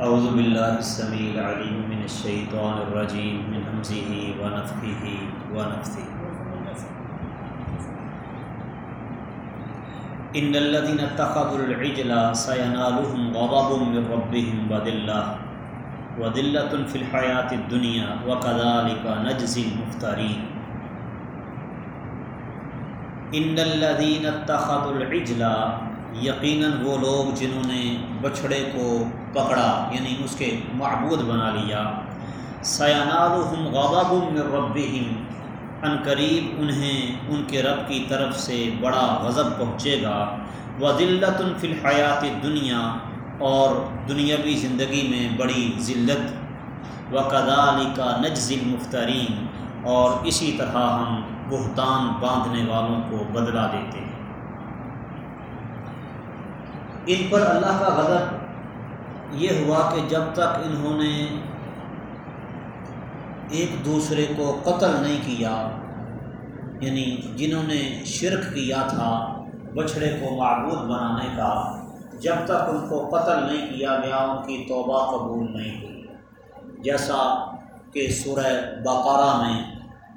اعوذ باللہ السمیع العلیم من الشیطان الرجیم من حمزه ونفخه ونفثه. ان الذين اتخذوا العجل سينالهم غضب من ربهم وذلة وذلة في الحياة الدنيا، وكذلك نجزي المفترين. ان الذين اتخذوا العجل یقیناً وہ لوگ جنہوں نے بچھڑے کو پکڑا یعنی اس کے معبود بنا لیا۔ سیانالحم غضب من ربهم۔ ان قریب انہیں ان کے رب کی طرف سے بڑا غضب پہنچے گا۔ و ذلت فی الحیات دنیا اور دنیاوی زندگی میں بڑی ذلت۔ و کدالی کا نجزل مفترین اور اسی طرح ہم بہتان باندھنے والوں کو بدلا دیتے ہیں۔ ان پر اللہ کا غضب یہ ہوا کہ جب تک انہوں نے ایک دوسرے کو قتل نہیں کیا یعنی جنہوں نے شرک کیا تھا، بچھڑے کو معبود بنانے کا، جب تک ان کو قتل نہیں کیا گیا، ان کی توبہ قبول نہیں ہوئی۔ جیسا کہ سورہ بقارہ میں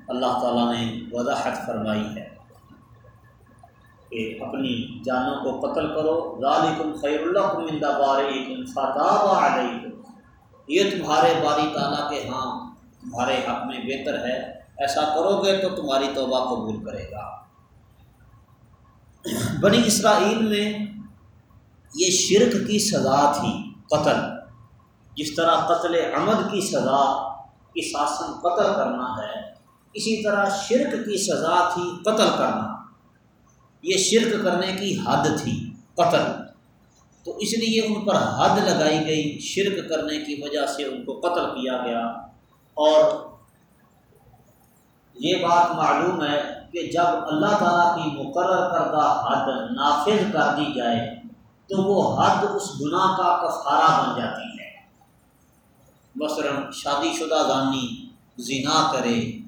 اللہ تعالیٰ نے وضاحت فرمائی ہے۔ کہ اپنی جانوں کو قتل کرو۔ ذالکم خیر اللہ مندہ بارکم فتاب علیکم۔ یہ تمہارے باری تعالیٰ کے ہاں تمہارے حق میں بہتر ہے۔ ایسا کرو گے تو تمہاری توبہ قبول کرے گا۔ بنی اسرائیل میں یہ شرک کی سزا تھی، قتل۔ جس طرح قتل عمد کی سزا کی ساسن قتل کرنا ہے، اسی طرح شرک کی سزا تھی قتل کرنا۔ یہ شرک کرنے کی حد تھی، قتل۔ تو اس لیے ان پر حد لگائی گئی، شرک کرنے کی وجہ سے ان کو قتل کیا گیا۔ اور یہ بات معلوم ہے کہ جب اللہ تعالیٰ کی مقرر کردہ حد نافذ کر دی جائے، تو وہ حد اس گناہ کا کفارہ بن جاتی ہے۔ مثلاً شادی شدہ زانی، زنا کرے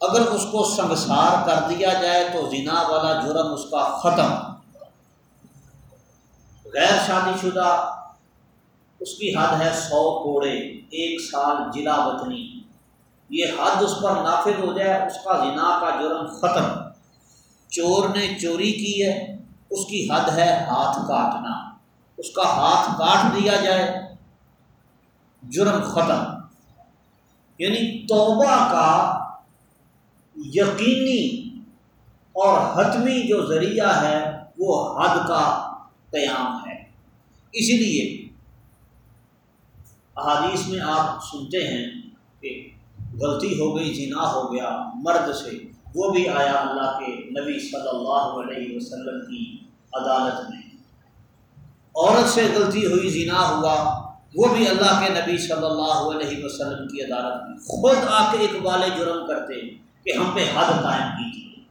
اگر اس کو سنگسار کر دیا جائے تو زنا والا جرم اس کا ختم۔ غیر شادی شدہ، اس کی حد ہے سو کوڑے، ایک سال جلا وطنی۔ یہ حد اس پر نافذ ہو جائے، اس کا زنا کا جرم ختم۔ چور نے چوری کی ہے، اس کی حد ہے ہاتھ کاٹنا۔ اس کا ہاتھ کاٹ دیا جائے، جرم ختم۔ یعنی توبہ کا یقینی اور حتمی جو ذریعہ ہے وہ حد کا قیام ہے۔ اسی لیے احادیث میں آپ سنتے ہیں کہ غلطی ہو گئی جنا ہو گیا، مرد سے، وہ بھی آیا اللہ کے نبی صلی اللہ علیہ وسلم کی عدالت میں۔ عورت سے غلطی ہوئی جنا ہوا، وہ بھی اللہ کے نبی صلی اللہ علیہ وسلم کی عدالت میں۔ خود آ کے اقبال جرم کرتے کہ ہم پہ حد قائم کیجیے۔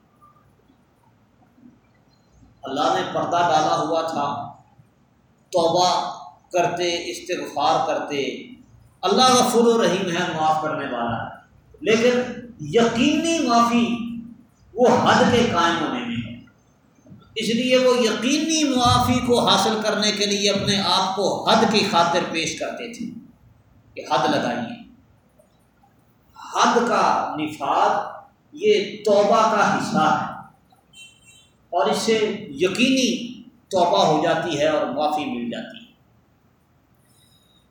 اللہ نے پردہ ڈالا ہوا تھا۔ توبہ کرتے، استغفار کرتے۔ اللہ غفور و رحیم ہے، معاف کرنے والا۔ ہے لیکن یقینی معافی وہ حد کے قائم ہونے میں ہے۔ اس لیے وہ یقینی معافی کو حاصل کرنے کے لیے اپنے آپ کو حد کی خاطر پیش کرتے تھے کہ حد لگائیے۔ حد کا نفاذ یہ توبہ کا حصہ ہے۔ اور اس سے یقینی توبہ ہو جاتی ہے اور معافی مل جاتی ہے۔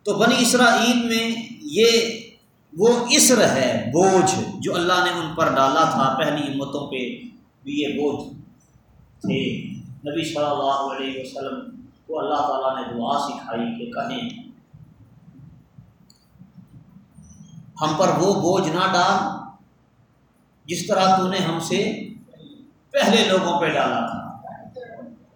تو بنی اسرائیل میں یہ وہ عصر ہے، بوجھ، جو اللہ نے ان پر ڈالا تھا۔ پہلی امتوں پہ بھی یہ بوجھ تھے۔ نبی صلی اللہ علیہ وسلم کو اللہ تعالیٰ نے دعا سکھائی کہ کہیں ہم پر وہ بوجھ نہ ڈال۔ جس طرح تو نے ہم سے پہلے لوگوں پہ ڈالا تھا۔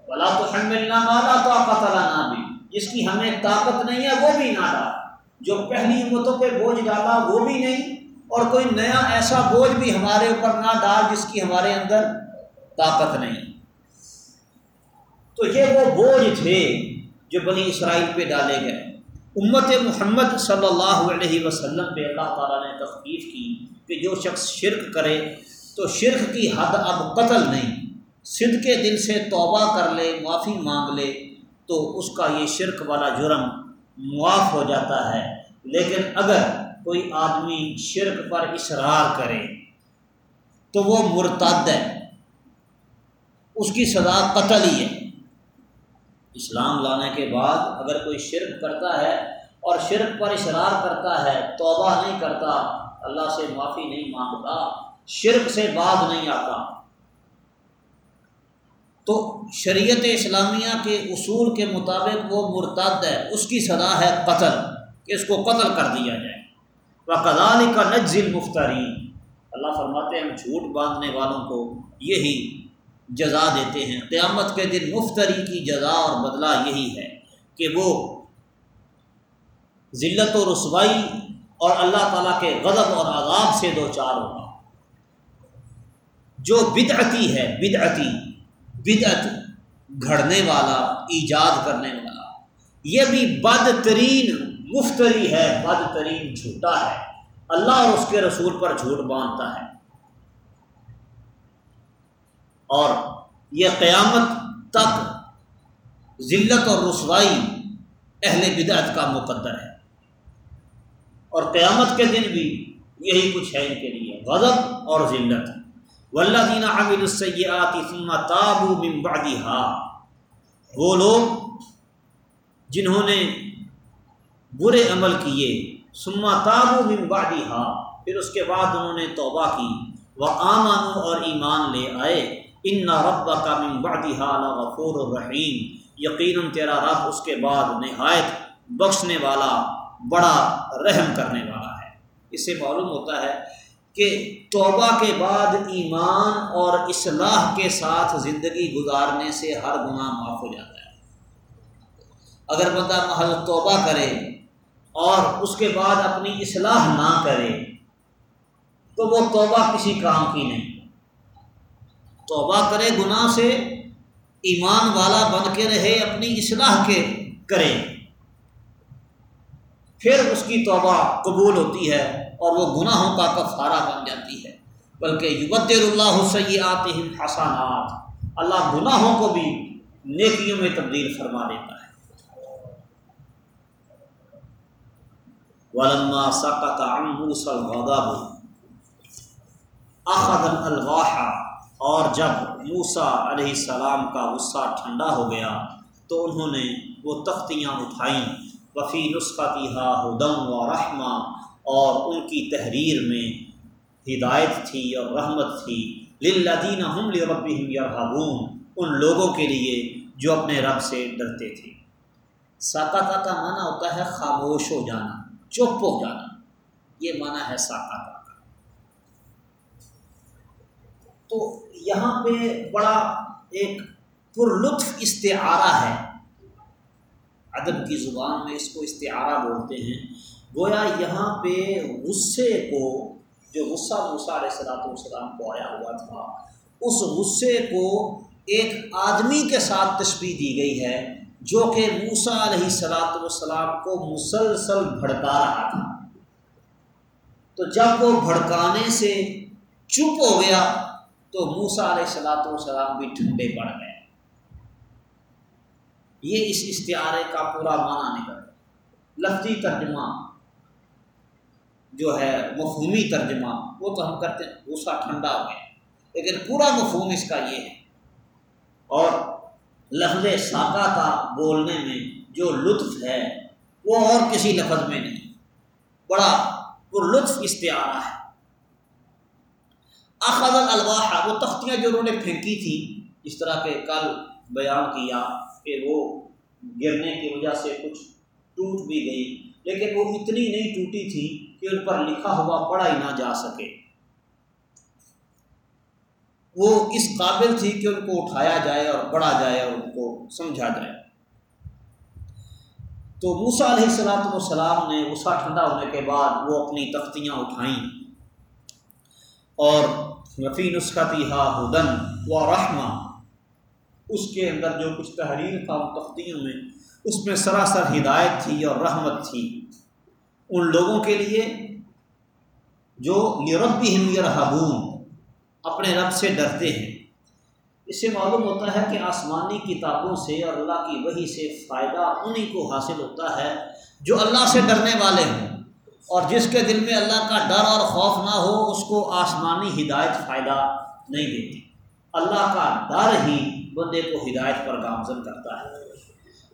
بلا تو ہم ملنا مالا تو آپ نہ بھی جس کی ہمیں طاقت نہیں ہے وہ بھی نہ ڈال۔ جو پہلی امتوں پہ بوجھ ڈالا وہ بھی نہیں۔ اور کوئی نیا ایسا بوجھ بھی ہمارے اوپر نہ ڈال جس کی ہمارے اندر طاقت نہیں۔ تو یہ وہ بوجھ تھے جو بنی اسرائیل پہ ڈالے گئے۔ امت محمد صلی اللہ علیہ وسلم پہ اللہ تعالیٰ نے تخفیف کی کہ جو شخص شرک کرے تو شرک کی حد اب قتل نہیں۔ صد کے دل سے توبہ کر لے، معافی مانگ لے، تو اس کا یہ شرک والا جرم معاف ہو جاتا ہے۔ لیکن اگر کوئی آدمی شرک پر اصرار کرے تو وہ مرتد ہے۔ اس کی سزا قتل ہی ہے۔ اسلام لانے کے بعد اگر کوئی شرک کرتا ہے اور شرک پر اشرار کرتا ہے، توبہ نہیں کرتا، اللہ سے معافی نہیں مانگتا، شرک سے بعد نہیں آتا۔ تو شریعت اسلامیہ کے اصول کے مطابق وہ مرتد ہے، اس کی سزا ہے قتل، کہ اس کو قتل کر دیا جائے۔ وہ کدال کا نجزل مفترین اللہ فرماتے ہیں، ہم جھوٹ باندھنے والوں کو یہی جزا دیتے ہیں۔ قیامت کے دن مفتری کی جزا اور بدلہ یہی ہے کہ وہ ذلت و رسوائی اور اللہ تعالیٰ کے غضب اور عذاب سے دو چار ہوگا جو بدعتی ہے، بدعتی، بدعت گھڑنے والا، ایجاد کرنے والا، یہ بھی بدترین مفتری ہے، بدترین جھوٹا ہے۔ اللہ اور اس کے رسول پر جھوٹ باندھتا ہے۔ اور یہ قیامت تک ذلت اور رسوائی اہل بدعت کا مقدر ہے۔ اور قیامت کے دن بھی یہی کچھ ہے ان کے لیے، غضب اور ذلت۔ ولہ دینا عامل السیاتی ثم تابو من بعدها۔ وہ لوگ جنہوں نے برے عمل کیے، ثم تابو من بعدها۔ پھر اس کے بعد انہوں نے توبہ کی۔ وہ آمانو اور ایمان لے آئے۔ ان نہ رب کا من بعدها غفور الرحیم یقیناً تیرا رب اس کے بعد نہایت بخشنے والا، بڑا رحم کرنے والا ہے۔ اس سے معلوم ہوتا ہے کہ توبہ کے بعد ایمان اور اصلاح کے ساتھ زندگی گزارنے سے ہر گناہ معاف ہو جاتا ہے۔ اگر بندہ محل توبہ کرے اور اس کے بعد اپنی اصلاح نہ کرے، تو وہ توبہ کسی کام کی نہیں۔ توبہ کرے، گناہ سے ایمان والا بن کے رہے، اپنی اصلاح کے کرے۔ پھر اس کی توبہ قبول ہوتی ہے اور وہ گناہوں کا کفارہ بن جاتی ہے۔ بلکہ یبدر اللہ سیات حسانات اللہ گناہوں کو بھی نیکیوں میں تبدیل فرما دیتا ہے۔ ولما سقط عن موسى الغضب اخذ الواح اور جب موسا علیہ السلام کا غصہ ٹھنڈا ہو گیا تو انہوں نے وہ تختیاں اٹھائیں۔ وفی نسخہ ہا ہدم و رحمہ اور ان کی تحریر میں ہدایت تھی اور رحمت تھی۔ للدین ہم رب یرحبون ان لوگوں کے لیے جو اپنے رب سے ڈرتے تھے۔ ساکاتا کا معنی ہوتا ہے خاموش ہو جانا، چپ ہو جانا۔ یہ معنی ہے ساکاتا تو یہاں پہ بڑا ایک پر لطف استعارہ ہے۔ ادب کی زبان میں اس کو استعارہ بولتے ہیں۔ گویا یہاں پہ غصے کو جو غصہ موسا علیہ صلاحت والسلام کو آیا ہوا تھا، اس غصے کو ایک آدمی کے ساتھ تشبیح دی گئی ہے، جو کہ موسا علیہ صلاحت والسلام کو مسلسل بھڑکا رہا تھا۔ تو جب وہ بھڑکانے سے چپ ہو گیا تو موسا علیہ صلاحت والسلام بھی ٹھنڈے پڑ گئے۔ یہ اس اشتہارے کا پورا معنی نکل لفظی ترجمہ جو ہے، مفہومی ترجمہ، وہ تو ہم کرتے ہیں غصہ ٹھنڈا ہو گیا لیکن پورا مفہوم اس کا یہ ہے۔ اور لفظ ساکا کا بولنے میں، جو لطف ہے، وہ اور کسی لفظ میں نہیں۔ بڑا پر لطف استعارہ ہے۔ اخذ الواح وہ تختیاں جو انہوں نے پھینکی تھی، اس طرح کے کل بیان کیا کہ وہ گرنے کی وجہ سے کچھ ٹوٹ بھی گئی۔ لیکن وہ اتنی نہیں ٹوٹی تھی کہ ان پر لکھا ہوا پڑھا ہی نہ جا سکے۔ وہ اس قابل تھی کہ ان کو اٹھایا جائے اور پڑھا جائے اور ان کو سمجھا جائے۔ تو موسا علیہ السلاۃ والسلام نے غصہ ٹھنڈا ہونے کے بعد وہ اپنی تختیاں اٹھائیں۔ اور رفیع نسختی ہا ہدن و رحمہ، اس کے اندر جو کچھ تحریر تھا ان تختیوں میں، اس میں سراسر ہدایت تھی اور رحمت تھی۔ ان لوگوں کے لیے جو یورب بھی ہم اپنے رب سے ڈرتے ہیں۔ اس سے معلوم ہوتا ہے کہ آسمانی کتابوں سے اور اللہ کی وہی سے فائدہ انہیں کو حاصل ہوتا ہے جو اللہ سے ڈرنے والے ہوں۔ اور جس کے دل میں اللہ کا ڈر اور خوف نہ ہو، اس کو آسمانی ہدایت فائدہ نہیں دیتی۔ اللہ کا ڈر ہی بندے کو ہدایت پر گامزن کرتا ہے۔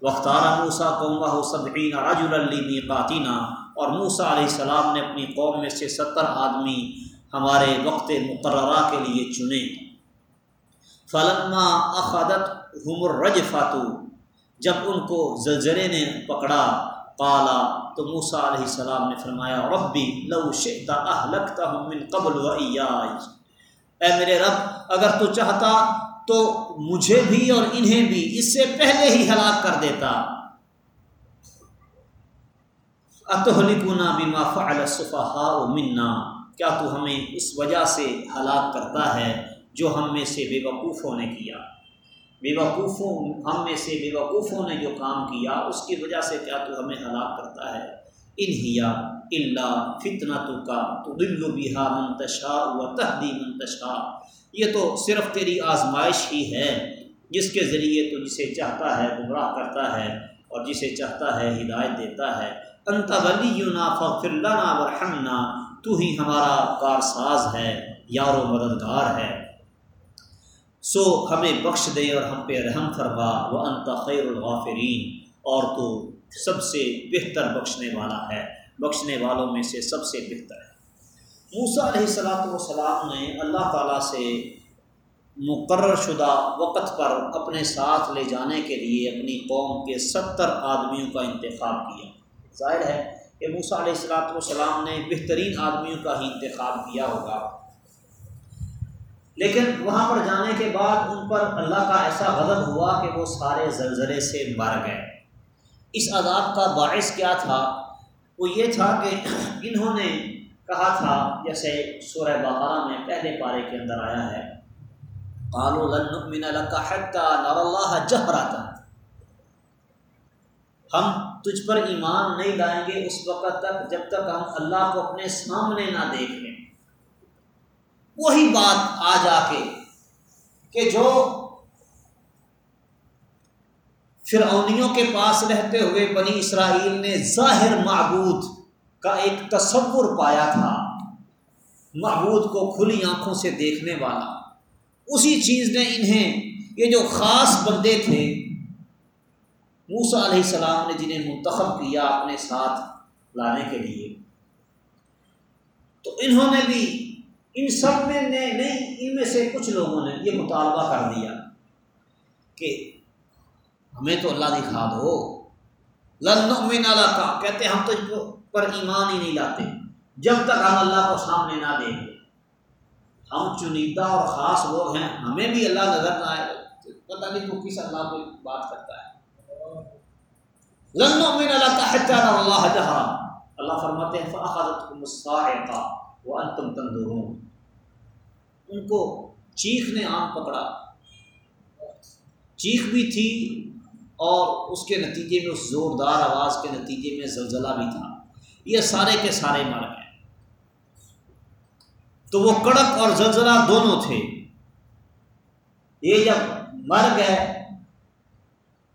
وختارہ موسا قوم صدقین راج المی قاتینہ اور موسا علیہ السلام نے اپنی قوم میں سے ستر آدمی ہمارے وقت مقررہ کے لیے چنے۔ فلما اخادت حمر رج فاتو جب ان کو زلزلے نے پکڑا قالا تو موسا علیہ السلام نے فرمایا، ربی لو شئتا اہلکتا من قبل و ایاج اے میرے رب، اگر تو چاہتا تو مجھے بھی اور انہیں بھی اس سے پہلے ہی ہلاک کر دیتا۔ اتحلکنا بما فعل الصفحاء منا؟ کیا تو ہمیں اس وجہ سے ہلاک کرتا ہے جو ہم میں سے بے وقوفوں نے کیا؟ بے وقوفوں، ہم میں سے بے وقوفوں نے جو کام کیا، اس کی وجہ سے کیا تو ہمیں ہلاک کرتا ہے۔ انہیا اللہ فتنا تو کا تو دل و بہا منتشا و تحدی منتشا یہ تو صرف تیری آزمائش ہی ہے، جس کے ذریعے تو جسے چاہتا ہے گمراہ کرتا ہے اور جسے چاہتا ہے ہدایت دیتا ہے۔ انت ولی یونا فخر لنا ورحمنا، تو ہی ہمارا کارساز ہے یار و مددگار ہے۔ سو ہمیں بخش دے اور ہم پہ رحم فرما وہ انت خیر الغافرین اور تو سب سے بہتر بخشنے والا ہے۔ بخشنے والوں میں سے سب سے بہتر ہے۔ موسا علیہ السلاۃ والسلام نے اللہ تعالیٰ سے مقرر شدہ وقت پر اپنے ساتھ لے جانے کے لیے اپنی قوم کے ستر آدمیوں کا انتخاب کیا۔ ظاہر ہے کہ موسا علیہ السلاۃ والسلام نے بہترین آدمیوں کا ہی انتخاب کیا ہوگا۔ لیکن وہاں پر جانے کے بعد ان پر اللہ کا ایسا غضب ہوا کہ وہ سارے زلزلے سے مر گئے۔ اس عذاب کا باعث کیا تھا؟ وہ یہ تھا کہ انہوں نے کہا تھا، جیسے سورہ بہارا میں پہلے پارے کے اندر آیا ہے جہرا ہم تجھ پر ایمان نہیں لائیں گے اس وقت تک جب تک ہم اللہ کو اپنے سامنے نہ دیکھ لیں وہی بات آ جا کے کہ جو فرعونیوں کے پاس رہتے ہوئے بنی اسرائیل نے ظاہر معبود کا ایک تصور پایا تھا، معبود کو کھلی آنکھوں سے دیکھنے والا۔ اسی چیز نے انہیں، یہ جو خاص بندے تھے موسا علیہ السلام نے جنہیں منتخب کیا اپنے ساتھ لانے کے لیے۔ تو انہوں نے بھی ان سب میں نے نہیں، ان میں سے کچھ لوگوں نے یہ مطالبہ کر دیا کہ ہمیں تو اللہ دکھا دو۔ لن اللہ کا کہتے ہم تو پر ایمان ہی نہیں لاتے۔ جب تک ہم اللہ کو سامنے نہ دیں گے۔ ہم چنیدہ اور خاص لوگ ہیں، ہمیں بھی اللہ نظر نہ آئے۔ پتہ نہیں تو کس اللہ کو بات کرتا ہے۔ لن اللہ کا اللہ جہاں اللہ فرماتے ہیں فاخذت وہ انتم تندرون ان کو چیخ نے آم پکڑا۔ چیخ بھی تھی اور اس کے نتیجے میں اس زوردار آواز کے نتیجے میں زلزلہ بھی تھا۔ یہ سارے کے سارے مر گئے تو وہ کڑک اور زلزلہ دونوں تھے۔ یہ جب مر گئے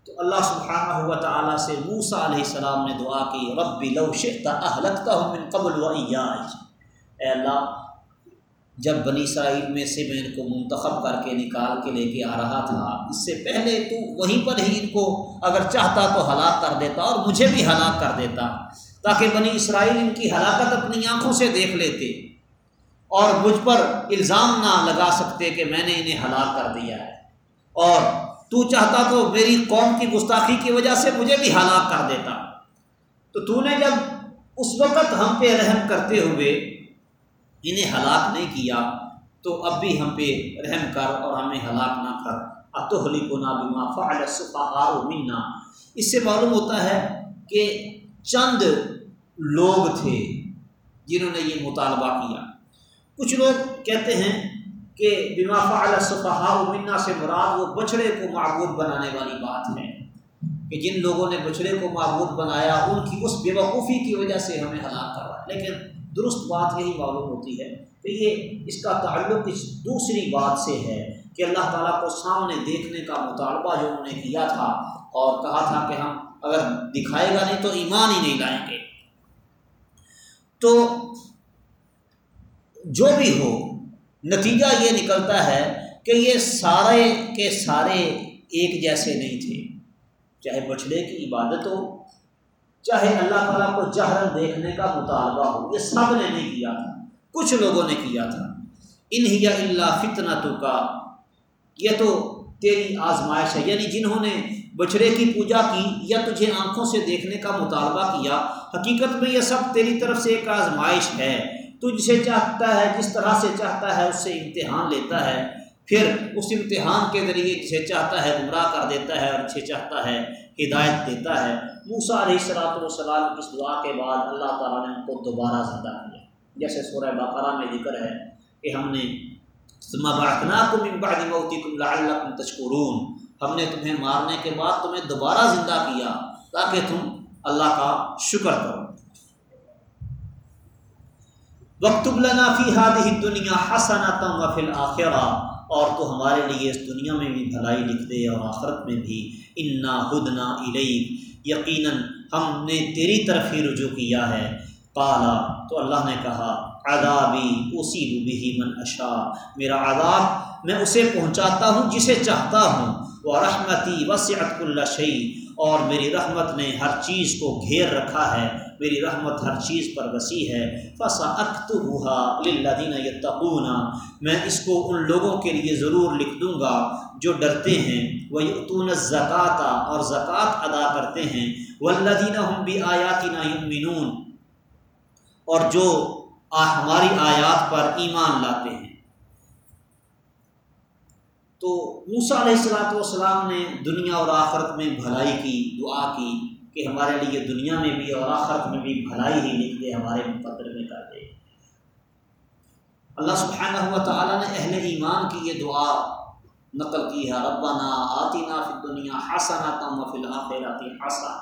تو اللہ سبحانہ ہوا تعالیٰ سے موسا علیہ السلام نے دعا کی، رب لو شئتا اہلکتا ہوں من قبل و اے اللہ جب بنی اسرائیل میں سے میں ان کو منتخب کر کے نکال کے لے کے آ رہا تھا، اس سے پہلے تو وہیں پر ہی ان کو اگر چاہتا تو ہلاک کر دیتا اور مجھے بھی ہلاک کر دیتا، تاکہ بنی اسرائیل ان کی ہلاکت اپنی آنکھوں سے دیکھ لیتے اور مجھ پر الزام نہ لگا سکتے کہ میں نے انہیں ہلاک کر دیا ہے۔ اور تو چاہتا تو میری قوم کی گستاخی کی وجہ سے مجھے بھی ہلاک کر دیتا۔ تو تو نے جب اس وقت ہم پہ رحم کرتے ہوئے انہیں ہلاک نہیں کیا، تو اب بھی ہم پہ رحم کر اور ہمیں ہلاک نہ کر۔ اتحلی کو نا بیما فا منا۔ اس سے معلوم ہوتا ہے کہ چند لوگ تھے جنہوں نے یہ مطالبہ کیا۔ کچھ لوگ کہتے ہیں کہ بیما فا منا سے مراد وہ بچڑے کو معبود بنانے والی بات ہے۔ کہ جن لوگوں نے بچڑے کو معبود بنایا، ان کی اس بے وقوفی کی وجہ سے ہمیں ہلاک کروا۔ لیکن درست بات یہی معلوم ہوتی ہے کہ یہ اس کا تعلق اس دوسری بات سے ہے کہ اللہ تعالیٰ کو سامنے دیکھنے کا مطالبہ جو انہوں نے کیا تھا اور کہا تھا کہ ہم اگر دکھائے گا نہیں تو ایمان ہی نہیں لائیں گے۔ تو جو بھی ہو، نتیجہ یہ نکلتا ہے کہ یہ سارے کے سارے ایک جیسے نہیں تھے۔ چاہے بچڑے کی عبادت ہو چاہے اللہ تعالیٰ کو جہرن دیکھنے کا مطالبہ ہو، یہ سب نے نہیں کیا تھا۔ کچھ لوگوں نے کیا تھا۔ انہیا اللہ فتنا تو کا یہ تو تیری آزمائش ہے۔ یعنی جنہوں نے بچھڑے کی پوجا کی یا تجھے آنکھوں سے دیکھنے کا مطالبہ کیا، حقیقت میں یہ سب تیری طرف سے ایک آزمائش ہے۔ تو جسے چاہتا ہے، جس طرح سے چاہتا ہے، اس سے امتحان لیتا ہے۔ پھر اس امتحان کے ذریعے جسے چاہتا ہے، گمراہ کر دیتا ہے اور جسے چاہتا ہے، ہدایت دیتا ہے۔ موسا علیہ السلاۃ والسلام اس دعا کے بعد اللہ تعالیٰ نے ان کو دوبارہ زندہ کیا۔ جیسے سورہ بقرہ میں ذکر ہے کہ ہم نے تشکرون ہم نے تمہیں مارنے کے بعد تمہیں دوبارہ زندہ کیا تاکہ تم اللہ کا شکر کرو۔ وقت لنا فی ہادی دنیا حسنتم و فی اور تو ہمارے لیے اس دنیا میں بھی بھلائی لکھ دے اور آخرت میں بھی۔ انا ہدنا الیک۔ یقیناً ہم نے تیری طرف ہی رجوع کیا ہے۔ کالا تو اللہ نے کہا، عذابی اسی بھی من اشا میرا عذاب میں اسے پہنچاتا ہوں جسے چاہتا ہوں۔ وہ رحمتی وسعت اللہ شعی اور میری رحمت نے ہر چیز کو گھیر رکھا ہے۔ میری رحمت ہر چیز پر وسیع ہے۔ فسا اخت ہوا یتقون میں اس کو ان لوگوں کے لیے ضرور لکھ دوں گا جو ڈرتے ہیں۔ وہ یتون زکوٰۃ اور زکوٰۃ ادا کرتے ہیں۔ ولدین ہم بھی آیاتی نا اور جو ہماری آیات پر ایمان لاتے ہیں۔ تو موسا علیہ السلاۃ والسلام نے دنیا اور آخرت میں بھلائی کی، دعا کی۔ کہ ہمارے لیے دنیا میں بھی اور آخرت میں بھی بھلائی ہی لکھ دے ہمارے مقدر میں کر دے۔ اللہ سبحانہ ہوا تعالیٰ نے اہل ایمان کی یہ دعا نقل کی ہے۔ ربنا آتینا فی دنیا حسنا تم وفی الآخرات حسنا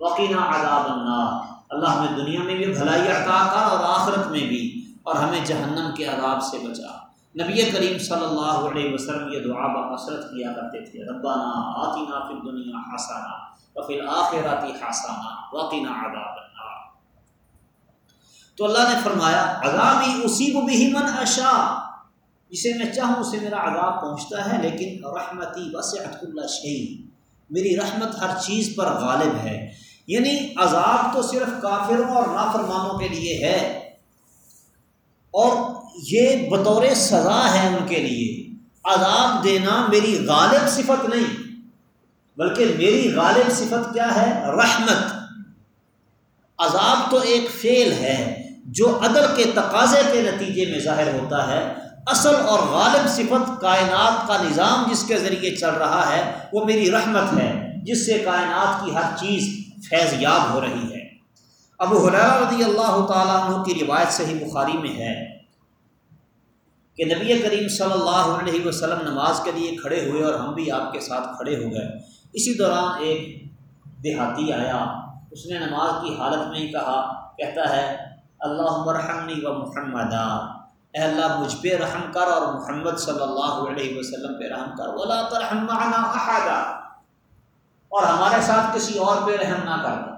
وقینا عذاب النار۔ اللہ ہمیں دنیا میں بھی بھلائی عطا کر اور آخرت میں بھی اور ہمیں جہنم کے عذاب سے بچا۔ نبی کریم صلی اللہ علیہ وسلم یہ دعا بکثرت کیا کرتے تھے۔ ربانہ آتینہ فی دنیا حسانہ و آخراتی حسانہ وقینہ عذاب النار تو اللہ نے فرمایا، عذابی اسی کو بھی من اشا جسے میں چاہوں اسے میرا عذاب پہنچتا ہے، لیکن رحمتی وسعت اللہ شہی میری رحمت ہر چیز پر غالب ہے۔ یعنی عذاب تو صرف کافروں اور نافرمانوں کے لیے ہے، اور یہ بطور سزا ہے ان کے لیے۔ عذاب دینا میری غالب صفت نہیں۔ بلکہ میری غالب صفت کیا ہے؟ رحمت۔ عذاب تو ایک فعل ہے جو عدل کے تقاضے کے نتیجے میں ظاہر ہوتا ہے۔ اصل اور غالب صفت کائنات کا نظام جس کے ذریعے چل رہا ہے، وہ میری رحمت ہے، جس سے کائنات کی ہر چیز فیض یاب ہو رہی ہے۔ ابو حرار رضی اللہ تعالیٰ عنہ کی روایت صحیح بخاری میں ہے کہ نبی کریم صلی اللہ علیہ وسلم نماز کے لیے کھڑے ہوئے اور ہم بھی آپ کے ساتھ کھڑے ہو گئے۔ اسی دوران ایک دیہاتی آیا، اس نے نماز کی حالت میں ہی کہا، کہتا ہے اللہ مرحمنی و محمد اے اللہ مجھ پہ رحم کر اور محمد صلی اللہ علیہ وسلم پہ رحم کر، ولا ترحم معنا احدا۔ اور ہمارے ساتھ کسی اور پہ رحم نہ کرنا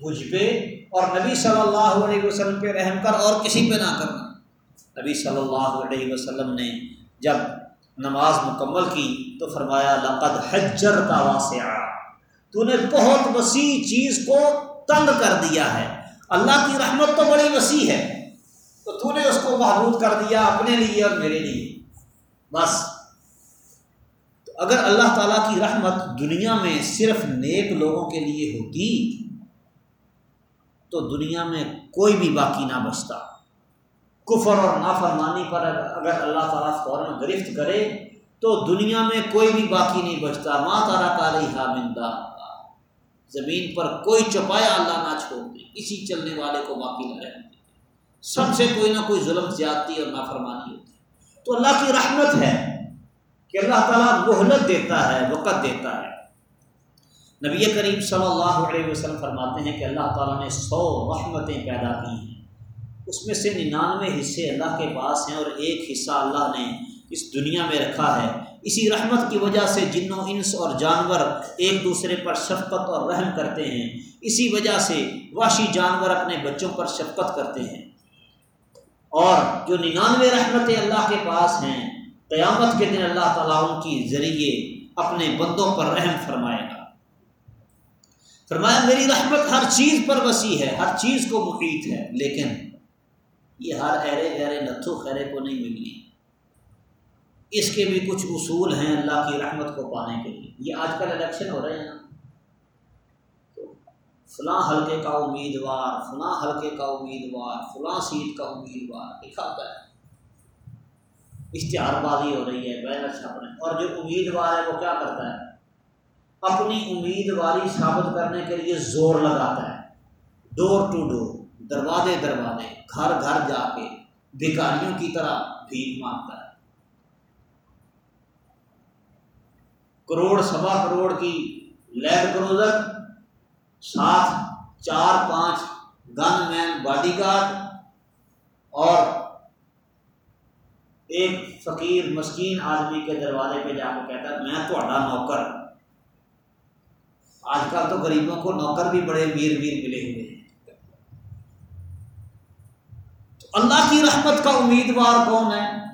مجھ پہ اور نبی صلی اللہ علیہ وسلم پہ رحم کر اور کسی پہ نہ کرنا نبی صلی اللہ علیہ وسلم نے جب نماز مکمل کی تو فرمایا، لقد حجر کا واسعہ تو نے بہت وسیع چیز کو تنگ کر دیا ہے۔ اللہ کی رحمت تو بڑی وسیع ہے۔ تو تو نے اس کو محدود کر دیا اپنے لیے اور میرے لیے۔ بس۔ تو اگر اللہ تعالیٰ کی رحمت دنیا میں صرف نیک لوگوں کے لیے ہوتی، تو دنیا میں کوئی بھی باقی نہ بچتا۔ کفر اور نافرمانی پر اگر اللہ تعالیٰ فوراً گرفت کرے، تو دنیا میں کوئی بھی باقی نہیں بچتا۔ ماں تارا کالی ہامندہ زمین پر کوئی چپایا اللہ نہ چھوڑ دے۔ کسی چلنے والے کو باقی نہ رہنے سب سے کوئی نہ کوئی ظلم، زیادتی اور نافرمانی ہوتی ہے۔ تو اللہ کی رحمت ہے کہ اللہ تعالیٰ محلت دیتا ہے، وقت دیتا ہے۔ نبی کریم صلی اللہ علیہ وسلم فرماتے ہیں کہ اللہ تعالیٰ نے سو رحمتیں پیدا کی ہیں۔ اس میں سے ننانوے حصے اللہ کے پاس ہیں اور ایک حصہ اللہ نے اس دنیا میں رکھا ہے۔ اسی رحمت کی وجہ سے جنوں انس اور جانور ایک دوسرے پر شفقت اور رحم کرتے ہیں۔ اسی وجہ سے واشی جانور اپنے بچوں پر شفقت کرتے ہیں۔ اور جو ننانوے رحمتیں اللہ کے پاس ہیں، قیامت کے دن اللہ تعالیٰ ان کی ذریعے اپنے بندوں پر رحم فرمائے گا۔ فرمایا، میری رحمت ہر چیز پر وسیع ہے، ہر چیز کو محیط ہے، لیکن یہ ہر ایرے گہرے نتھو خیرے کو نہیں ملنی اس کے بھی کچھ اصول ہیں اللہ کی رحمت کو پانے کے لیے۔ یہ آج کل الیکشن ہو رہے ہیں۔ تو فلاں حلقے کا امیدوار، فلاں حلقے کا امیدوار، فلاں سیٹ کا امیدوار۔ لکھا ہوتا ہے۔ اشتہار بازی ہو رہی ہے بین چھاپنے اور جو امیدوار ہے وہ کیا کرتا ہے؟ اپنی امیدواری ثابت کرنے کے لیے زور لگاتا ہے۔ ڈور ٹو ڈور دروازے دروازے، گھر گھر جا کے بھکاریوں کی طرح بھیک مانگتا ہے۔ کروڑ، سوا کروڑ کی لیڈ کروزر ساتھ چار، پانچ گن مین باڈی گارڈ اور ایک فقیر، مسکین آدمی کے دروازے پہ جا کے کہتا ہے، میں تو نوکر آج کل تو غریبوں کو نوکر بھی بڑے ویر ویر ملے ہوئے ہیں تو اللہ کی رحمت کا امیدوار کون ہے؟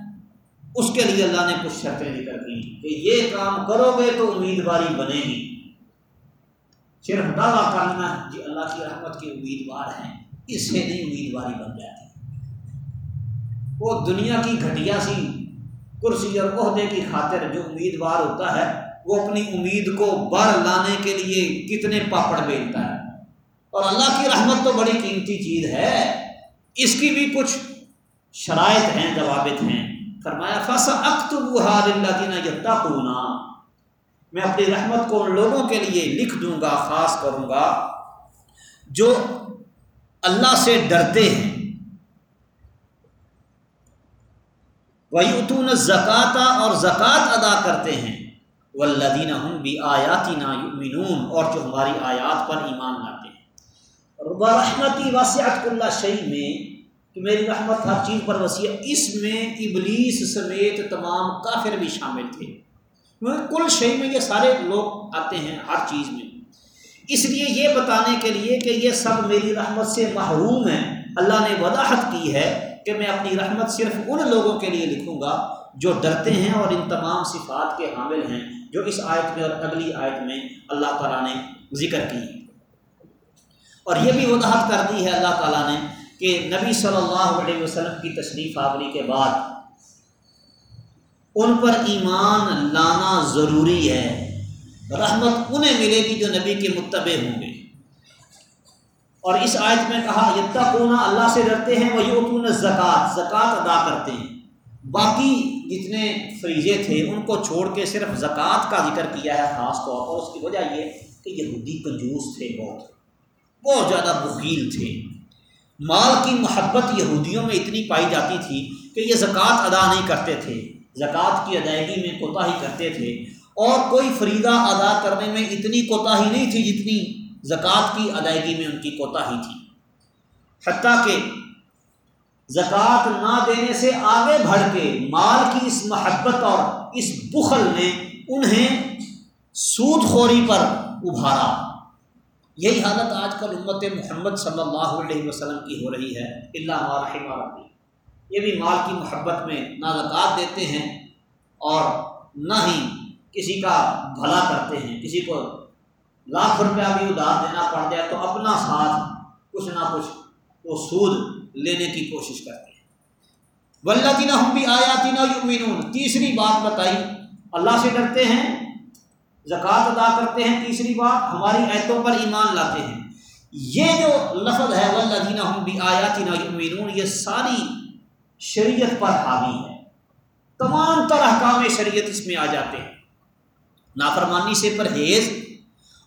اس کے لیے اللہ نے کچھ شرطیں ذکر کی کہ یہ کام کرو گے تو امیدواری بنے گی۔ صرف دعویٰ کرنا جی اللہ کی رحمت کے امیدوار ہیں، اس سے نہیں امیدواری بن جاتی۔ وہ دنیا کی گھٹیا سی کرسی اور عہدے کی خاطر جو امیدوار ہوتا ہے، وہ اپنی امید کو بڑھ لانے کے لیے کتنے پاپڑ بیچتا ہے۔ اور اللہ کی رحمت تو بڑی قیمتی چیز ہے۔ اس کی بھی کچھ شرائط ہیں، ضوابط ہیں۔ فرمایا فاسا اخت اللہ دینا میں اپنی رحمت کو ان لوگوں کے لیے لکھ دوں گا، خاص کروں گا، جو اللہ سے ڈرتے ہیں۔ وہی اتون اور زکوٰۃ ادا کرتے ہیں۔ ولدین ہم بھی آیاتی نا اور جو ہماری آیات پر ایمان لاتے ہیں۔ رحمتی واسعت اللہ شہی میں کہ میری رحمت ہر چیز پر وسیع اس میں ابلیس سمیت تمام کافر بھی شامل تھے۔ کل شہی میں یہ سارے لوگ آتے ہیں ہر چیز میں۔ اس لیے یہ بتانے کے لیے کہ یہ سب میری رحمت سے محروم ہیں۔ اللہ نے وضاحت کی ہے کہ میں اپنی رحمت صرف ان لوگوں کے لیے لکھوں گا جو ڈرتے ہیں اور ان تمام صفات کے حامل ہیں، جو اس آیت میں اور اگلی آیت میں اللہ تعالیٰ نے ذکر کی۔ اور یہ بھی وضاحت کر دی ہے اللہ تعالیٰ نے کہ نبی صلی اللہ علیہ وسلم کی تشریف آوری کے بعد ان پر ایمان لانا ضروری ہے۔ رحمت انہیں ملے گی جو نبی کے متبع ہوں گے۔ اور اس آیت میں کہا، یتقونا، اللہ سے ڈرتے ہیں وہ یوتون زکوٰۃ زکوٰۃ ادا کرتے ہیں۔ باقی جتنے فریضے تھے، ان کو چھوڑ کے صرف زکوٰۃ کا ذکر کیا ہے، خاص طور پر اس کی وجہ یہ کہ یہودی کنجوس تھے بہت۔ بہت زیادہ بخیل تھے۔ مال کی محبت یہودیوں میں اتنی پائی جاتی تھی کہ یہ زکوٰۃ ادا نہیں کرتے تھے۔ زکوٰۃ کی ادائیگی میں کوتاہی کرتے تھے۔ اور کوئی فریدہ ادا کرنے میں اتنی کوتاہی نہیں تھی جتنی زکوٰۃ کی ادائیگی میں ان کی کوتاہی تھی۔ حتیٰ کہ زکوٰۃ نہ دینے سے آگے بڑھ کے مال کی اس محبت اور اس بخل نے انہیں سود خوری پر ابھارا۔ یہی حالت آج کل امت محمد صلی اللہ علیہ وسلم کی ہو رہی ہے اللہ رحمہ ربی۔ یہ بھی مال کی محبت میں نہ زکوٰۃ دیتے ہیں اور نہ ہی کسی کا بھلا کرتے ہیں۔ کسی کو لاکھ روپیہ بھی ادھار دینا پڑ جائے تو اپنا ساتھ کچھ نہ کچھ وہ سود لینے کی کوشش کرتے ہیں۔ ولہ ہم بھی آیا تین تیسری بات بتائی، اللہ سے ڈرتے ہیں زکوٰۃ ادا کرتے ہیں، تیسری بات، ہماری ایتوں پر ایمان لاتے ہیں۔ یہ جو لفظ ہے ولہ ہم بھی آیا تین یہ ساری شریعت پر حاوی ہے۔ تمام طرح کام شریعت اس میں آ جاتے ہیں۔ نافرمانی سے پرہیز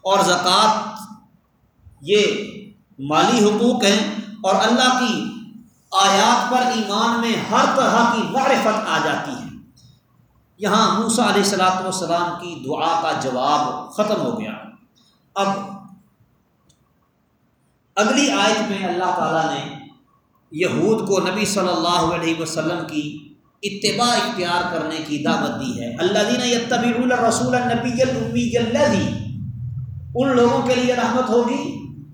اور زکوٰۃ، یہ مالی حقوق ہیں اور اللہ کی آیات پر ایمان میں ہر طرح کی معرفت آ جاتی ہے۔ یہاں موسا علیہ السلاۃ والسلام کی دعا کا جواب ختم ہو گیا۔ اب اگلی آیت میں اللہ تعالیٰ نے یہود کو نبی صلی اللہ علیہ وسلم کی اتباع اختیار کرنے کی دعوت دی ہے۔ اللہ دینا یتبی رسول النبی المی ان لوگوں کے لیے رحمت ہوگی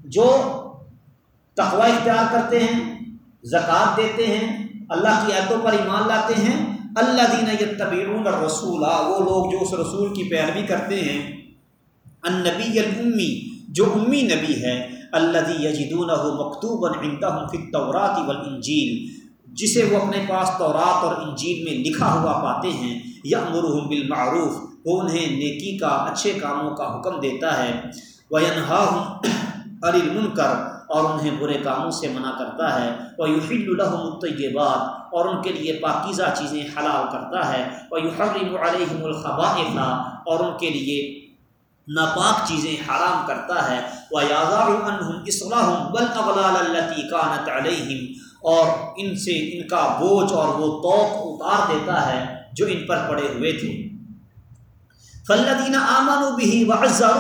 جو تقوی اختیار کرتے ہیں، زکوٰۃ دیتے ہیں، اللہ کی عیدوں پر ایمان لاتے ہیں اللہ دین یتبیرون الرسول، وہ لوگ جو اس رسول کی پیروی کرتے ہیں، النبی الامی، جو امی نبی ہے اللہ یجدون مکتوب فی التورات والانجیل، جسے وہ اپنے پاس تورات اور انجیل میں لکھا ہوا پاتے ہیں یا امرحم بالمعروف، وہ انہیں نیکی کا، اچھے کاموں کا حکم دیتا ہے وہ ارل کر اور انہیں برے کاموں سے منع کرتا ہے۔ وہ یوفی الطیبات اور ان کے لیے پاکیزہ چیزیں حلال کرتا ہے۔ وہ یحرم علیہم الخبائث اور ان کے لیے ناپاک چیزیں حرام کرتا ہے۔ وہ عنہم اصلاحم بل کانت علیہم اور ان سے ان کا بوجھ اور وہ توق اتار دیتا ہے جو ان پر پڑے ہوئے تھے۔ فلدین آمن و بھی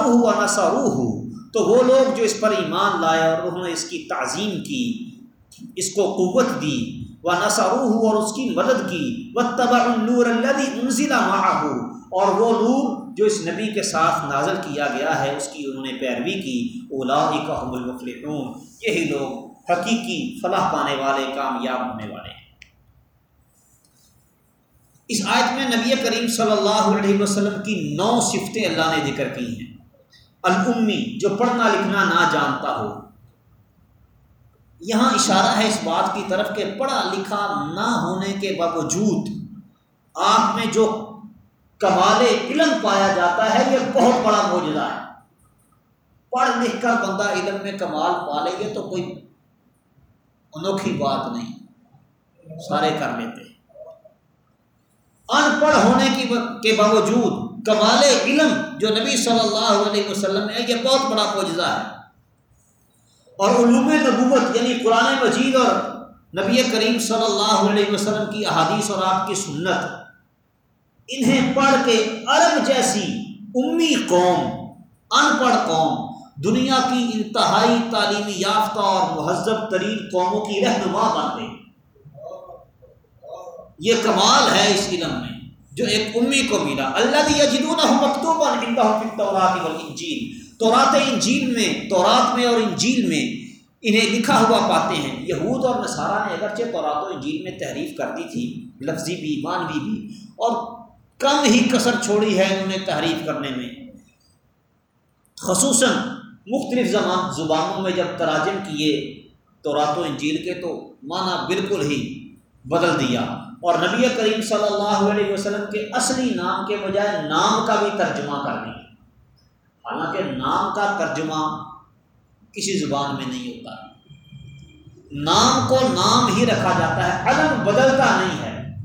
و نسروح تو وہ لوگ جو اس پر ایمان لائے اور انہوں نے اس کی تعظیم کی، اس کو قوت دی و نسروح اور اس کی مدد کی و تبا النور اللہ انزلہ معاہو اور وہ نور جو اس نبی کے ساتھ نازل کیا گیا ہے، اس کی انہوں نے پیروی کی۔ اولا کا المفلحون۔ یہی لوگ حقیقی فلاح پانے والے، کامیاب ہونے والے اس آیت میں نبی کریم صلی اللہ علیہ وسلم کی نو صفتیں اللہ نے ذکر کی ہیں۔ المی جو پڑھنا لکھنا نہ جانتا ہو۔ یہاں اشارہ ہے اس بات کی طرف کہ پڑھا لکھا نہ ہونے کے باوجود آپ میں جو کمال علم پایا جاتا ہے، یہ بہت بڑا موجودہ ہے۔ پڑھ لکھ کر بندہ علم میں کمال پا لے گے تو کوئی انوکھی بات نہیں۔ سارے کر لیتے۔ ان پڑھ ہونے کی کے باوجود کمال علم جو نبی صلی اللہ علیہ وسلم ہے یہ بہت بڑا معجزہ ہے۔ اور علوم نبوت یعنی قرآن مجید اور نبی کریم صلی اللہ علیہ وسلم کی احادیث اور آپ کی سنت، انہیں پڑھ کے عرب جیسی امی قوم ان پڑھ قوم، دنیا کی انتہائی تعلیمی یافتہ اور مہذب ترین قوموں کی رہنما بن گئی۔ یہ کمال ہے اس علم میں۔ جو ایک امی کو ملا۔ اللہ یجدون مکتوب انجیل تورات انجیل میں، تورات میں اور انجیل میں انہیں لکھا ہوا پاتے ہیں۔ یہود اور نصارہ نے اگرچہ تورات و انجیل میں تحریف کر دی تھی، لفظی بھی مانوی بھی، اور کم ہی کثر چھوڑی ہے انہوں نے تحریف کرنے میں۔ خصوصاً مختلف زمان، زبانوں میں جب تراجم کیے تو رات و انجیل کے تو معنی بالکل ہی بدل دیا۔ اور نبی کریم صلی اللہ علیہ وسلم کے اصلی نام کے بجائے نام کا بھی ترجمہ کر دیا حالانکہ نام کا ترجمہ کسی زبان میں نہیں ہوتا۔ نام کو نام ہی رکھا جاتا ہے، علم بدلتا نہیں ہے۔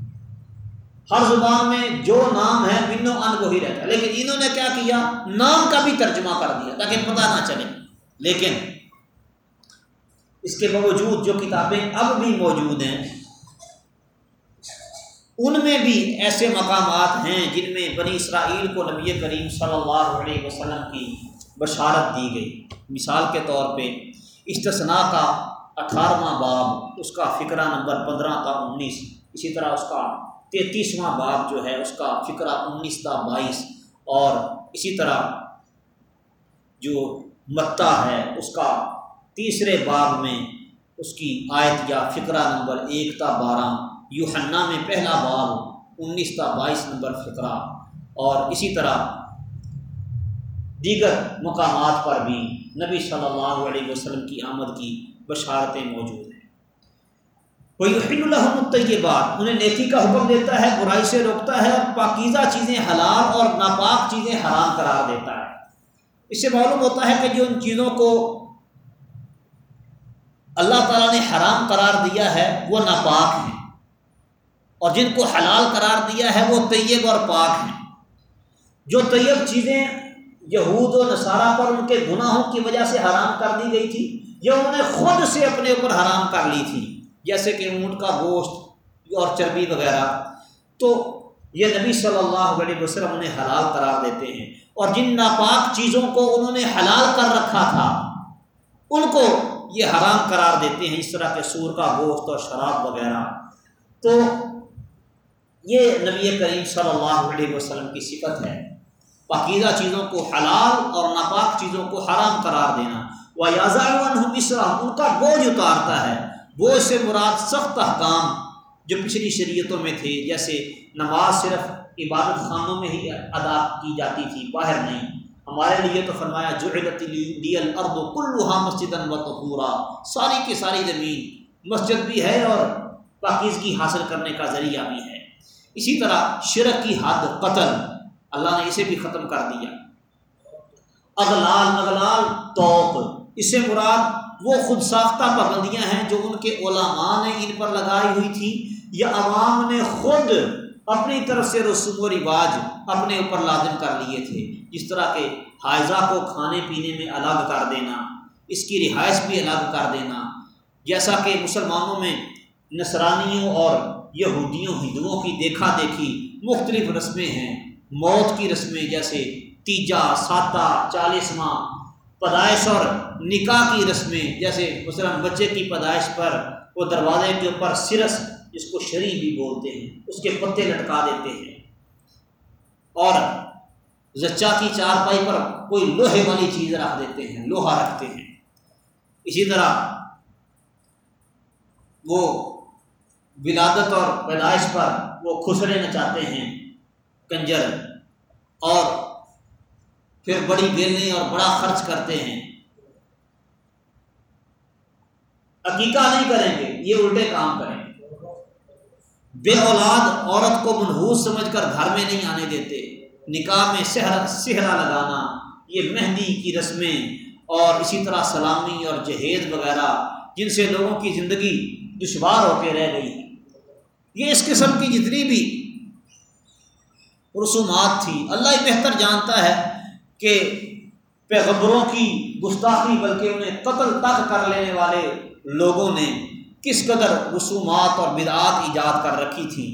ہر زبان میں جو نام ہے بنو ان کو ہی رہتا ہے۔ لیکن انہوں نے کیا کیا؟ نام کا بھی ترجمہ کر دیا تاکہ پتہ نہ چلے۔ لیکن اس کے باوجود جو کتابیں اب بھی موجود ہیں ان میں بھی ایسے مقامات ہیں جن میں بنی اسرائیل کو نبی کریم صلی اللہ علیہ وسلم کی بشارت دی گئی۔ مثال کے طور پہ استثناء کا اٹھارہواں باب، اس کا فکرہ نمبر پندرہ کا انیس، اسی طرح اس کا تینتیسواں باب جو ہے، اس کا فکرہ انیس تا بائیس، اور اسی طرح جو متا ہے، اس کا تیسرے باب میں اس کی آیت یا فکرہ نمبر ایک تا بارہ۔ یوحنا میں پہلا باب، انیس تا بائیس نمبر فکرہ اور اسی طرح دیگر مقامات پر بھی نبی صلی اللہ علیہ وسلم کی آمد کی بشارتیں موجود ہیں۔ کوئی الحمد یہ بات انہیں نیکی کا حکم دیتا ہے، برائی سے روکتا ہے اور پاکیزہ چیزیں حلال اور ناپاک چیزیں حرام قرار دیتا ہے۔ اس سے معلوم ہوتا ہے کہ جو ان چیزوں کو اللہ تعالیٰ نے حرام قرار دیا ہے، وہ ناپاک ہیں۔ اور جن کو حلال قرار دیا ہے وہ طیب اور پاک ہیں۔ جو طیب چیزیں یہود و نصارہ پر ان کے گناہوں کی وجہ سے حرام کر دی گئی تھی، یا انہوں نے خود سے اپنے اوپر حرام کر لی تھی، جیسے کہ اونٹ کا گوشت اور چربی وغیرہ۔ تو یہ نبی صلی اللہ علیہ وسلم انہیں حلال قرار دیتے ہیں۔ اور جن ناپاک چیزوں کو انہوں نے حلال کر رکھا تھا، ان کو یہ حرام قرار دیتے ہیں، اس طرح کے سور کا گوشت اور شراب وغیرہ۔ تو یہ نبی کریم صلی اللہ علیہ وسلم کی صفت ہے۔ پاکیزہ چیزوں کو حلال اور ناپاک چیزوں کو حرام قرار دینا۔ وہ مصرا ان کا بوجھ اتارتا ہے۔ بوجھ سے مراد سخت احکام جو پچھلی شریعتوں میں تھے، جیسے نماز صرف عبادت خانوں میں ہی ادا کی جاتی تھی، باہر نہیں۔ ہمارے لیے تو فرمایا جو ارد و کلوہا مسجد پورا ساری کی ساری زمین مسجد بھی ہے اور پاکیزگی حاصل کرنے کا ذریعہ بھی ہے۔ اسی طرح شرک کی حد قتل، اللہ نے اسے بھی ختم کر دیا۔ اغلال اغلال، توق، اس سے مراد وہ خود ساختہ پابندیاں ہیں جو ان کے علماء نے ان پر لگائی ہوئی تھی۔ یا عوام نے خود اپنی طرف سے رسوم و رواج اپنے اوپر لازم کر لیے تھے۔ جس طرح کے حائضہ کو کھانے پینے میں الگ کر دینا، اس کی رہائش بھی الگ کر دینا۔ جیسا کہ مسلمانوں میں نصرانیوں اور یہودیوں ہندوؤں کی دیکھا دیکھی مختلف رسمیں ہیں۔ موت کی رسمیں جیسے تیجا ساتہ چالیسواں، پیدائش اور نکاح کی رسمیں جیسے مثلاً بچے کی پیدائش پر وہ دروازے کے اوپر سرس جس کو شریح بھی بولتے ہیں، اس کے پتے لٹکا دیتے ہیں۔ اور زچا کی چار پائی پر کوئی لوہے والی چیز رکھ دیتے ہیں، لوہا رکھتے ہیں۔ اسی طرح وہ ولادت اور پیدائش پر وہ خسرے نچاتے ہیں کنجر اور پھر بڑی بیلنے اور بڑا خرچ کرتے ہیں۔ عقیقہ نہیں کریں گے، یہ الٹے کام کریں گے۔ بے اولاد عورت کو منحوس سمجھ کر گھر میں نہیں آنے دیتے، نکاح میں سہرا سہرا لگانا، یہ مہندی کی رسمیں اور اسی طرح سلامی اور جہیز وغیرہ جن سے لوگوں کی زندگی دشوار ہو کے رہ گئی۔ یہ اس قسم کی جتنی بھی رسومات تھی اللہ بہتر جانتا ہے کہ پیغبروں کی گستاخی، بلکہ انہیں قتل تک کر لینے والے لوگوں نے کس قدر رسومات اور بدعات ایجاد کر رکھی تھیں،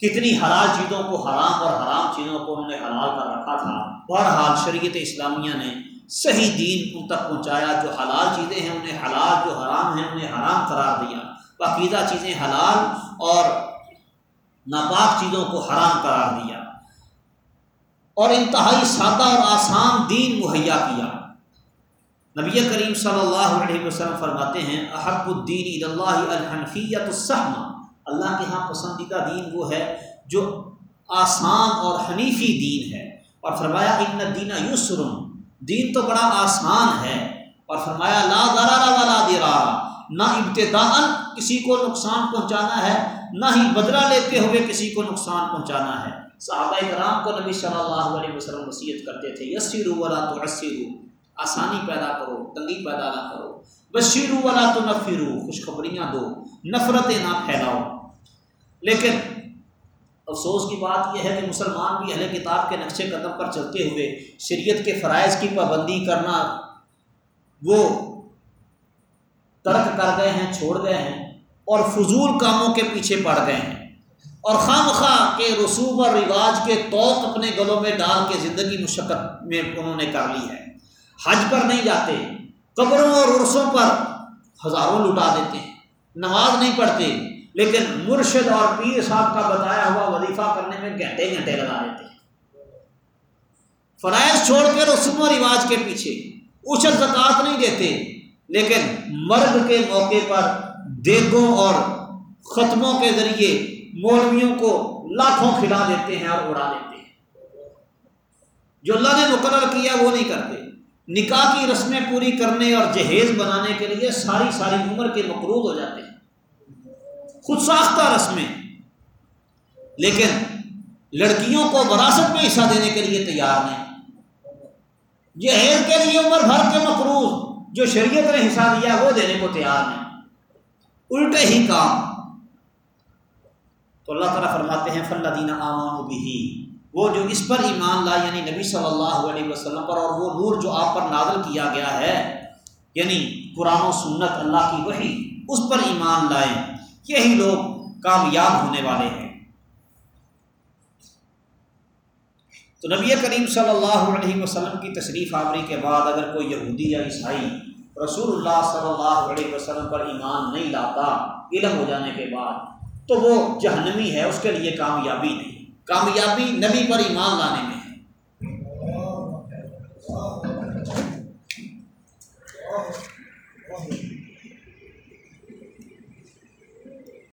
کتنی حلال چیزوں کو حرام اور حرام چیزوں کو انہوں نے حلال کر رکھا تھا۔ بہرحال شریعت اسلامیہ نے صحیح دین ان تک پہنچایا، جو حلال چیزیں ہیں انہیں حلال، جو حرام ہیں انہیں حرام قرار دیا۔ پاکیزہ چیزیں حلال اور ناپاک چیزوں کو حرام قرار دیا اور انتہائی سادہ اور آسان دین مہیا کیا۔ نبی کریم صلی اللہ علیہ وسلم فرماتے ہیں احب الدین اللہ الحنفیت السحم اللہ کے ہاں پسندیدہ دین وہ ہے جو آسان اور حنیفی دین ہے۔ اور فرمایا، ان دینا یسر۔ دین تو بڑا آسان ہے۔ اور فرمایا، لا ضرر ولا درارا نہ ابتدا کسی کو نقصان پہنچانا ہے، نہ ہی بدلہ لیتے ہوئے کسی کو نقصان پہنچانا ہے۔ صحابہ کرام کو نبی صلی اللہ علیہ وسلم وصیت کرتے تھے، یسیرو ولا تو آسانی پیدا کرو، تنگی پیدا نہ کرو۔ بشیرو والا تو نفرو خوشخبریاں دو، نفرتیں نہ پھیلاؤ۔ لیکن افسوس کی بات یہ ہے کہ مسلمان بھی اہل کتاب کے نقشے قدم پر چلتے ہوئے شریعت کے فرائض کی پابندی کرنا وہ ترک کر گئے ہیں، چھوڑ گئے ہیں۔ اور فضول کاموں کے پیچھے پڑ گئے ہیں۔ اور خام خواہ کے رسوم اور رواج کے توق اپنے گلوں میں ڈال کے زندگی مشقت میں انہوں نے کر لی ہے۔ حج پر نہیں جاتے، قبروں اور عرصوں پر ہزاروں لٹا دیتے ہیں۔ نماز نہیں پڑھتے، لیکن مرشد اور پیر صاحب کا بتایا ہوا وظیفہ کرنے میں گھنٹے گھنٹے لگا دیتے ہیں۔ فرائض چھوڑ کے رسوم و رواج کے پیچھے اچھل زکوٰۃ نہیں دیتے، لیکن مرد کے موقع پر دیگوں اور ختموں کے ذریعے مولویوں کو لاکھوں کھلا دیتے ہیں اور اڑا دیتے ہیں۔ جو اللہ نے مقرر کیا وہ نہیں کرتے۔ نکاح کی رسمیں پوری کرنے اور جہیز بنانے کے لیے ساری ساری عمر کے مقروض ہو جاتے ہیں۔ خود ساختہ رسمیں۔ لیکن لڑکیوں کو وراثت میں حصہ دینے کے لیے تیار نہیں۔ جہیز کے لیے عمر بھر کے مقروض، جو شریعت نے حصہ دیا وہ دینے کو تیار نہیں۔ الٹے ہی کام۔ تو اللہ تعالیٰ فرماتے ہیں فلاں دینا آمان بھی وہ جو اس پر ایمان لا یعنی نبی صلی اللہ علیہ وسلم پر، اور وہ نور جو آپ پر نازل کیا گیا ہے یعنی قرآن و سنت اللہ کی وہی اس پر ایمان لائیں، یہی لوگ کامیاب ہونے والے ہیں۔ تو نبی کریم صلی اللہ علیہ وسلم کی تشریف آوری کے بعد اگر کوئی یہودی یا عیسائی رسول اللہ صلی اللہ علیہ وسلم پر ایمان نہیں لاتا علم ہو جانے کے بعد، تو وہ جہنمی ہے، اس کے لیے کامیابی نہیں۔ کامیابی نبی پر ایمان لانے میں۔